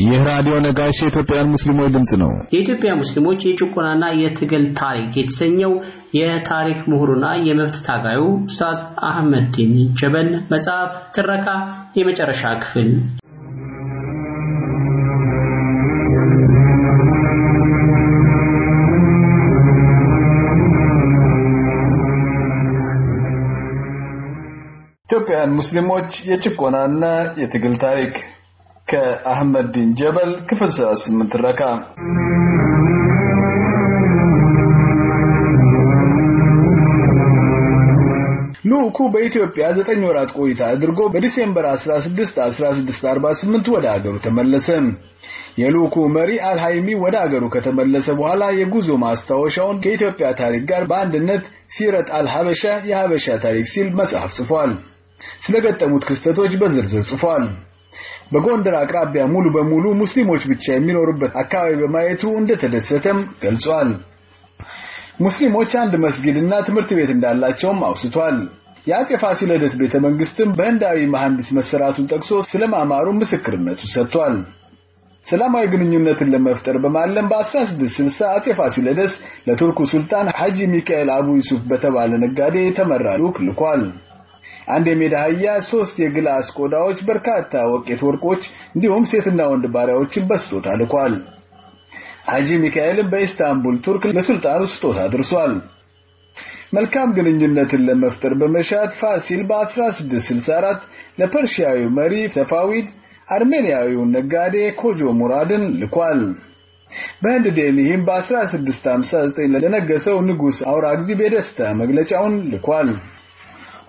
ይህ ራዲዮ ነጋሽ የኢትዮጵያን ሙስሊሞች ድምፅ ነው። የኢትዮጵያ ሙስሊሞች የጭቆናና የትግል ታሪክ የተሰኘው የታሪክ ምሁሩና የመብት ታጋዩ ኡስታዝ አህመድ ዲን ጀበል መጽሐፍ ትረካ የመጨረሻ ክፍል ኢትዮጵያውያን ሙስሊሞች የጭቆናና የትግል ታሪክ ከአህመድ ዲን ጀበል ክፍል 78 ትረካ ልኡኩ በኢትዮጵያ ዘጠኝ ወራት ቆይታ አድርጎ በዲሴምበር 16 1648 ወደ አገሩ ተመለሰ። የልኡኩ መሪ አልሃይሚ ወደ አገሩ ከተመለሰ በኋላ የጉዞ ማስታወሻውን ከኢትዮጵያ ታሪክ ጋር በአንድነት ሲረት አልሀበሻ የሀበሻ ታሪክ ሲል መጽሐፍ ጽፏል። ስለገጠሙት ክስተቶች በዝርዝር ጽፏል። በጎንደር አቅራቢያ ሙሉ በሙሉ ሙስሊሞች ብቻ የሚኖሩበት አካባቢ በማየቱ እንደተደሰተም ገልጿል። ሙስሊሞች አንድ መስጊድና ትምህርት ቤት እንዳላቸውም አውስቷል። የአጼ ፋሲለደስ ቤተ መንግስትም በህንዳዊ መሐንዲስ መሰራቱን ጠቅሶ ስለማማሩ ምስክርነቱ ሰጥቷል። ሰላማዊ ግንኙነትን ለመፍጠር በማለም በ1660 አጼ ፋሲለደስ ለቱርኩ ሱልጣን ሐጂ ሚካኤል አቡ ዩሱፍ በተባለ ነጋዴ የተመራ ልዑክ ልኳል። አንድ የሜዳ አህያ፣ ሶስት የግላስ ቆዳዎች፣ በርካታ ወቄት ወርቆች እንዲሁም ሴትና ወንድ ባሪያዎችን በስጦታ ልኳል። ሐጂ ሚካኤልም በኢስታንቡል ቱርክ ለሱልጣኑ ስጦታ አድርሷል። መልካም ግንኙነትን ለመፍጠር በመሻት ፋሲል በ1664 ለፐርሺያዊው መሪ ሰፋዊድ አርሜኒያዊውን ነጋዴ ኮጆ ሙራድን ልኳል። በህንድ ዴልሂም በ1659 ለነገሰው ንጉስ አውራግዚብ የደስታ መግለጫውን ልኳል።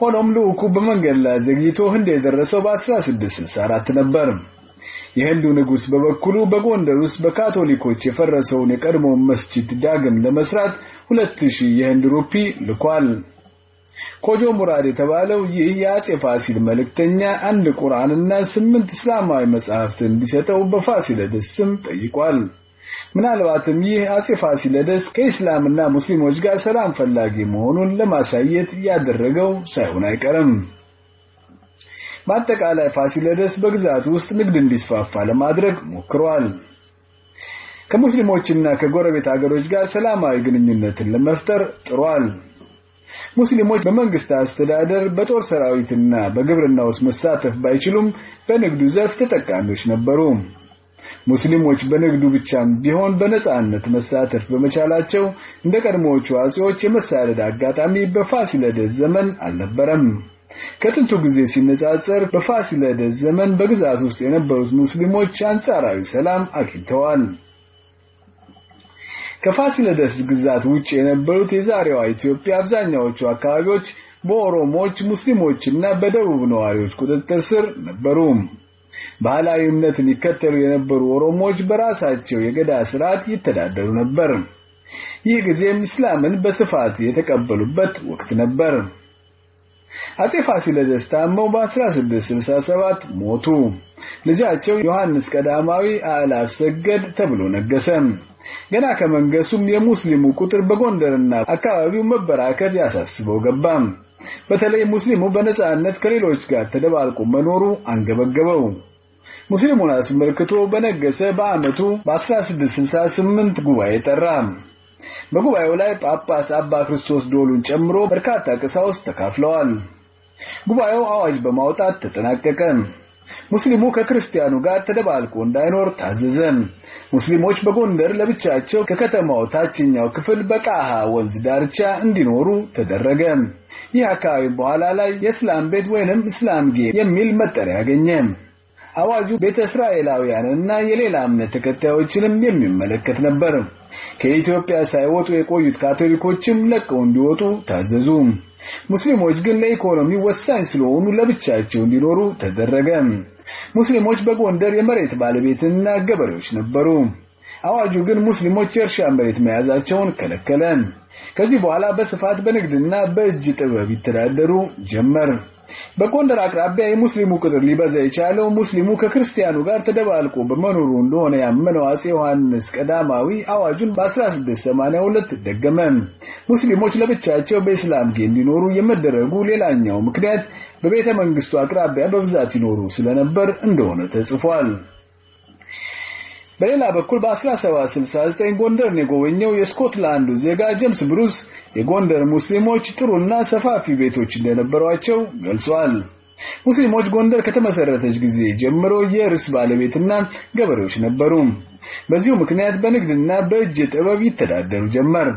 ሆኖም ልኡኩ በመንገድ ላይ ዘግይቶ ህንድ የደረሰው በ1664 ነበር። የህንዱ ንጉስ በበኩሉ በጎንደር ውስጥ በካቶሊኮች የፈረሰውን የቀድሞ መስጂድ ዳግም ለመስራት 2000 የህንድ ሩፒ ልኳል። ኮጆ ሙራድ የተባለው ይህ የአጼ ፋሲል መልእክተኛ አንድ ቁርአንና ስምንት እስላማዊ መጽሐፍትን እንዲሰጠው በፋሲለደስ ስም ጠይቋል። ምናልባትም ይህ አጼ ፋሲለደስ ከኢስላምና ሙስሊሞች ጋር ሰላም ፈላጊ መሆኑን ለማሳየት ያደረገው ሳይሆን አይቀርም። በአጠቃላይ ፋሲለደስ በግዛቱ ውስጥ ንግድ እንዲስፋፋ ለማድረግ ሞክሯል። ከሙስሊሞችና ከጎረቤት አገሮች ጋር ሰላማዊ ግንኙነትን ለመፍጠር ጥሯል። ሙስሊሞች በመንግስት አስተዳደር፣ በጦር ሰራዊትና በግብርና ውስጥ መሳተፍ ባይችሉም በንግዱ ዘርፍ ተጠቃሚዎች ነበሩ። ሙስሊሞች በንግዱ ብቻም ቢሆን በነጻነት መሳተፍ በመቻላቸው እንደ ቀድሞዎቹ አጼዎች የመሳደድ አጋጣሚ በፋሲለደስ ዘመን አልነበረም። ከጥንቱ ጊዜ ሲነጻጸር በፋሲለደስ ዘመን በግዛት ውስጥ የነበሩት ሙስሊሞች አንጻራዊ ሰላም አግኝተዋል። ከፋሲለደስ ግዛት ውጭ የነበሩት የዛሬዋ ኢትዮጵያ አብዛኛዎቹ አካባቢዎች በኦሮሞዎች፣ ሙስሊሞችና በደቡብ ነዋሪዎች ቁጥጥር ስር ነበሩ። ባህላዊ እምነትን ይከተሉ የነበሩ ኦሮሞዎች በራሳቸው የገዳ ስርዓት ይተዳደሩ ነበር። ይህ ጊዜም እስላምን በስፋት የተቀበሉበት ወቅት ነበር። አጼ ፋሲለደስ ታመው በ1667 ሞቱ። ልጃቸው ዮሐንስ ቀዳማዊ አእላፍ ሰገድ ተብሎ ነገሰ። ገና ከመንገሱም የሙስሊሙ ቁጥር በጎንደርና አካባቢው መበራከት ያሳስበው ገባ። በተለይ ሙስሊሙ በነጻነት ከሌሎች ጋር ተደባልቆ መኖሩ አንገበገበው። ሙስሊሙን አስመልክቶ በነገሰ በአመቱ በ1668 ጉባኤ ጠራ። በጉባኤው ላይ ጳጳስ አባ ክርስቶስ ዶሉን ጨምሮ በርካታ ቀሳውስት ተካፍለዋል። ጉባኤው አዋጅ በማውጣት ተጠናቀቀ። ሙስሊሙ ከክርስቲያኑ ጋር ተደባልቆ እንዳይኖር ታዘዘ። ሙስሊሞች በጎንደር ለብቻቸው ከከተማው ታችኛው ክፍል በቃሃ ወንዝ ዳርቻ እንዲኖሩ ተደረገ። ይህ አካባቢ በኋላ ላይ የእስላም ቤት ወይንም እስላምጌ የሚል መጠሪያ ያገኘ። አዋጁ ቤተ እስራኤላውያንና የሌላ እምነት ተከታዮችንም የሚመለከት ነበር። ከኢትዮጵያ ሳይወጡ የቆዩት ካቶሊኮችም ለቀው እንዲወጡ ታዘዙ። ሙስሊሞች ግን ለኢኮኖሚ ወሳኝ ስለሆኑ ለብቻቸው እንዲኖሩ ተደረገ። ሙስሊሞች በጎንደር የመሬት ባለቤትና ገበሬዎች ነበሩ። አዋጁ ግን ሙስሊሞች የእርሻ መሬት መያዛቸውን ከለከለ። ከዚህ በኋላ በስፋት በንግድና በእጅ ጥበብ ይተዳደሩ ጀመር። በጎንደር አቅራቢያ የሙስሊሙ ቁጥር ሊበዛ የቻለው ሙስሊሙ ከክርስቲያኑ ጋር ተደባልቆ በመኖሩ እንደሆነ ያመነው አጼ ዮሐንስ ቀዳማዊ አዋጁን በ1682 ደገመ። ሙስሊሞች ለብቻቸው በእስላም እንዲኖሩ የመደረጉ ሌላኛው ምክንያት በቤተ መንግስቱ አቅራቢያ በብዛት ይኖሩ ስለነበር እንደሆነ ተጽፏል። በሌላ በኩል በ1769 ጎንደርን የጎበኘው የስኮትላንዱ ዜጋ ጄምስ ብሩስ የጎንደር ሙስሊሞች ጥሩና ሰፋፊ ቤቶች እንደነበሯቸው ገልጿል። ሙስሊሞች ጎንደር ከተመሰረተች ጊዜ ጀምሮ የእርስ ባለቤትና ገበሬዎች ነበሩ። በዚሁ ምክንያት በንግድና በእጅ ጥበብ ይተዳደሩ ጀመር።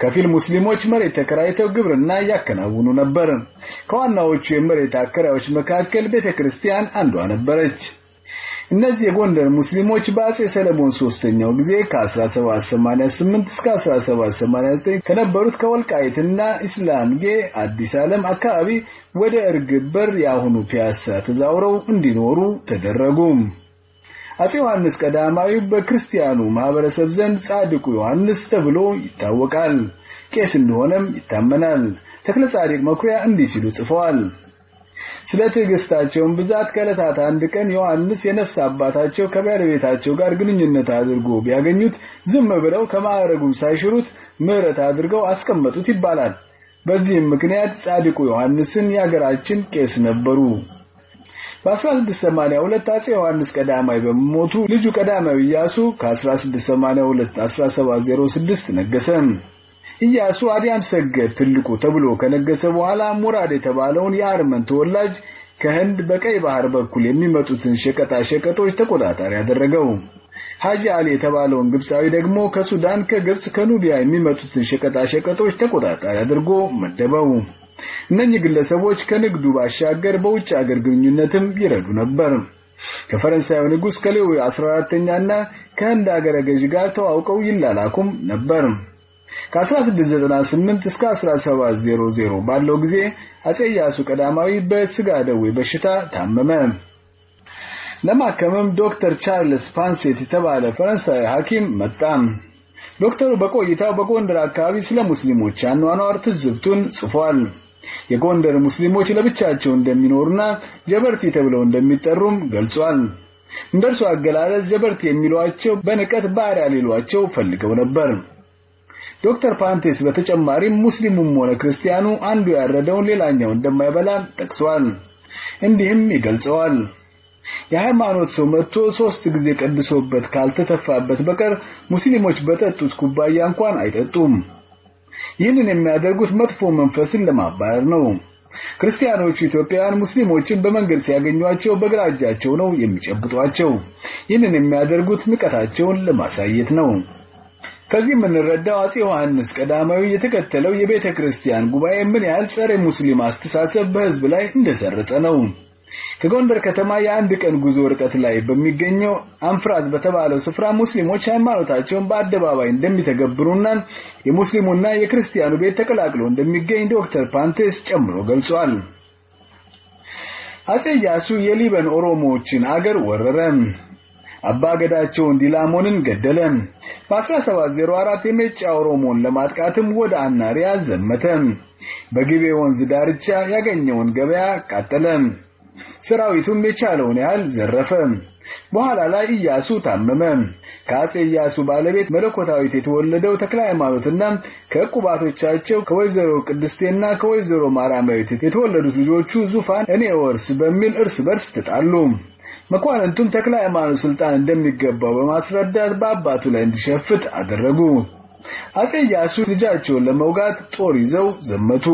ከፊል ሙስሊሞች መሬት ተከራይተው ግብርና ያከናውኑ ነበር። ከዋናዎቹ የመሬት አከራዮች መካከል ቤተክርስቲያን አንዷ ነበረች። እነዚህ የጎንደር ሙስሊሞች በአጼ ሰለሞን ሶስተኛው ጊዜ ከ1788 እስከ 1789 ከነበሩት ከወልቃይትና ኢስላምጌ አዲስ ዓለም አካባቢ ወደ እርግብ በር የአሁኑ ፒያሳ ተዛውረው እንዲኖሩ ተደረጉ። አጼ ዮሐንስ ቀዳማዊ በክርስቲያኑ ማህበረሰብ ዘንድ ጻድቁ ዮሐንስ ተብሎ ይታወቃል። ቄስ እንደሆነም ይታመናል። ተክለ ጻድቅ መኩሪያ እንዲህ ሲሉ ጽፈዋል። ስለ ትዕግስታቸውን ብዛት ከዕለታት አንድ ቀን ዮሐንስ የነፍስ አባታቸው ከባለቤታቸው ጋር ግንኙነት አድርጎ ቢያገኙት ዝም ብለው ከማዕረጉም ሳይሽሩት ምሕረት አድርገው አስቀመጡት ይባላል። በዚህም ምክንያት ጻድቁ ዮሐንስን የሀገራችን ቄስ ነበሩ። በ1682 አጼ ዮሐንስ ቀዳማዊ በመሞቱ ልጁ ቀዳማዊ ኢያሱ ከ1682 1706 ነገሰ። ኢያሱ አዲያም ሰገድ ትልቁ ተብሎ ከነገሰ በኋላ ሙራድ የተባለውን የአርመን ተወላጅ ከህንድ በቀይ ባህር በኩል የሚመጡትን ሸቀጣ ሸቀጦች ተቆጣጣሪ ያደረገው። ሐጂ አሊ የተባለውን ግብፃዊ ደግሞ ከሱዳን፣ ከግብፅ፣ ከኑቢያ የሚመጡትን ሸቀጣ ሸቀጦች ተቆጣጣሪ አድርጎ መደበው። እነኚህ ግለሰቦች ከንግዱ ባሻገር በውጭ አገር ግንኙነትም ይረዱ ነበር። ከፈረንሳዩ ንጉስ ከሉዊ 14ኛና ከህንድ አገረ ገዥ ጋር ተዋውቀው ይላላኩም ነበር። ከ1698 እስከ 1700 ባለው ጊዜ አጼ ኢያሱ ቀዳማዊ በስጋ ደዌ በሽታ ታመመ። ለማከምም ዶክተር ቻርልስ ፖንሴት የተባለ ፈረንሳዊ ሐኪም መጣ። ዶክተሩ በቆይታው በጎንደር አካባቢ ስለ ሙስሊሞች አኗኗር ትዝብቱን ጽፏል። የጎንደር ሙስሊሞች ለብቻቸው እንደሚኖሩና ጀበርቲ ተብለው እንደሚጠሩም ገልጿል። እንደርሱ አገላለጽ ጀበርቲ የሚሏቸው በንቀት ባሪያ ሊሏቸው ፈልገው ነበር። ዶክተር ፓንቴስ በተጨማሪም ሙስሊሙም ሆነ ክርስቲያኑ አንዱ ያረደውን ሌላኛው እንደማይበላ ጠቅሷል። እንዲህም ይገልጸዋል። የሃይማኖት ሰው መጥቶ ሶስት ጊዜ ቀድሶበት ካልተተፋበት በቀር ሙስሊሞች በጠጡት ኩባያ እንኳን አይጠጡም። ይህንን የሚያደርጉት መጥፎ መንፈስን ለማባረር ነው። ክርስቲያኖቹ ኢትዮጵያውያን ሙስሊሞችን በመንገድ ሲያገኟቸው በግራ እጃቸው ነው የሚጨብጧቸው። ይህንን የሚያደርጉት ንቀታቸውን ለማሳየት ነው። ከዚህ የምንረዳው አጼ ዮሐንስ ቀዳማዊ የተከተለው የቤተ ክርስቲያን ጉባኤ ምን ያህል ጸረ ሙስሊም አስተሳሰብ በሕዝብ ላይ እንደሰረጸ ነው። ከጎንደር ከተማ የአንድ ቀን ጉዞ ርቀት ላይ በሚገኘው አንፍራዝ በተባለው ስፍራ ሙስሊሞች ሃይማኖታቸውን በአደባባይ እንደሚተገብሩና የሙስሊሙና የክርስቲያኑ ቤት ተቀላቅሎ እንደሚገኝ ዶክተር ፓንቴስ ጨምሮ ገልጿል። አጼ ኢያሱ የሊበን ኦሮሞዎችን አገር ወረረ። አባገዳቸውን ዲላሞንን ገደለ። በ1704 የሜጫ ኦሮሞን ለማጥቃትም ወደ አናሪያ ዘመተ። በግቤ ወንዝ ዳርቻ ያገኘውን ገበያ ቃጠለ። ሰራዊቱም የቻለውን ያህል ዘረፈ። በኋላ ላይ ኢያሱ ታመመ። ከአጼ ኢያሱ ባለቤት መለኮታዊት የተወለደው ተክለ ሃይማኖትና ከዕቁባቶቻቸው ከወይዘሮ ቅድስቴና ከወይዘሮ ማርያማዊት የተወለዱት ልጆቹ ዙፋን እኔ ወርስ በሚል እርስ በርስ ተጣሉ። መኳንንቱም ተክለ ሃይማኖት ስልጣን እንደሚገባው በማስረዳት በአባቱ ላይ እንዲሸፍት አደረጉ። አጼ ኢያሱ ልጃቸውን ለመውጋት ጦር ይዘው ዘመቱ።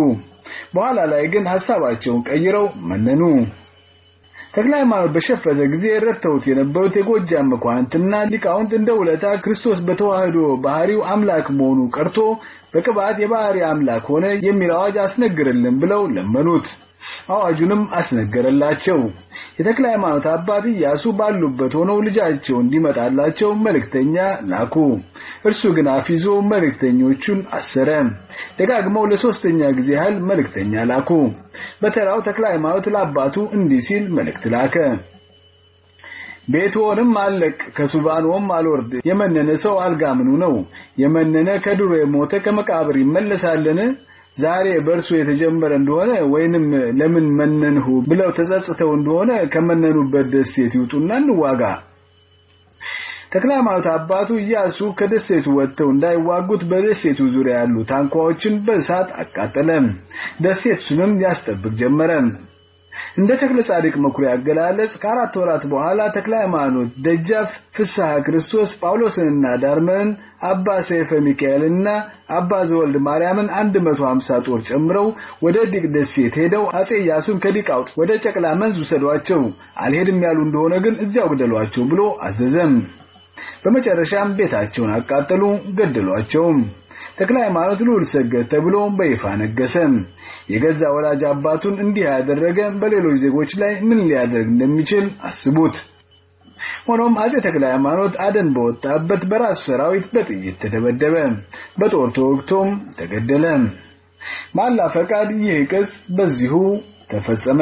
በኋላ ላይ ግን ሐሳባቸውን ቀይረው መነኑ። ተክለ ሃይማኖት በሸፈተ ጊዜ ረድተውት የነበሩት የጎጃም መኳንንትና ሊቃውንት እንደ ውለታ ክርስቶስ በተዋህዶ ባህሪው አምላክ መሆኑ ቀርቶ በቅባት የባህሪ አምላክ ሆነ የሚል አዋጅ አስነግርልን ብለው ለመኑት። አዋጁንም አስነገረላቸው። የተክለ ሃይማኖት አባት ኢያሱ ባሉበት ሆነው ልጃቸው እንዲመጣላቸው መልእክተኛ ላኩ። እርሱ ግን አፊዞ መልእክተኞቹን አሰረ። ደጋግመው ለሶስተኛ ጊዜ ያህል መልእክተኛ ላኩ። በተራው ተክለ ሃይማኖት ለአባቱ እንዲህ ሲል መልእክት ላከ። ቤትዎንም አለቅ ከሱባንዎም አልወርድ የመነነ ሰው አልጋ ምኑ ነው? የመነነ ከድሮ የሞተ ከመቃብር ይመለሳልን? ዛሬ በእርሱ የተጀመረ እንደሆነ ወይንም ለምን መነንሁ ብለው ተጸጽተው እንደሆነ ከመነኑበት ደሴት ይውጡና እንዋጋ። ተክለ ሃይማኖት አባቱ ኢያሱ ከደሴቱ ወጥተው እንዳይዋጉት በደሴቱ ዙሪያ ያሉ ታንኳዎችን በእሳት አቃጠለ። ደሴቱንም ያስጠብቅ ጀመረ። እንደ ተክለ ጻድቅ መኩሪያ አገላለጽ ከአራት ወራት በኋላ ተክለ ሃይማኖት ደጃፍ ፍስሐ ክርስቶስ ጳውሎስንና ዳርመንን አባ ሰይፈ ሚካኤልና አባ ዘወልድ ማርያምን 150 ጦር ጨምረው ወደ ዲቅ ደሴት ሄደው አጼ ኢያሱን ከዲቅ አውጥ ወደ ጨቅላ መንዝ ውሰዷቸው፣ አልሄድም ያሉ እንደሆነ ግን እዚያው ግደሏቸው ብሎ አዘዘም። በመጨረሻም ቤታቸውን አቃጠሉ፣ ገደሏቸውም። ተክለ ሃይማኖት ልዑል ሰገድ ተብሎ በይፋ ነገሰ። የገዛ ወላጅ አባቱን እንዲህ ያደረገ በሌሎች ዜጎች ላይ ምን ሊያደርግ እንደሚችል አስቡት። ሆኖም አጼ ተክለ ሃይማኖት አደን በወጣበት በራሱ ሰራዊት በጥይት ተደበደበ፣ በጦር ተወግቶም ተገደለ። ማላ ፈቃድ ይህ ቅጽ በዚሁ ተፈጸመ።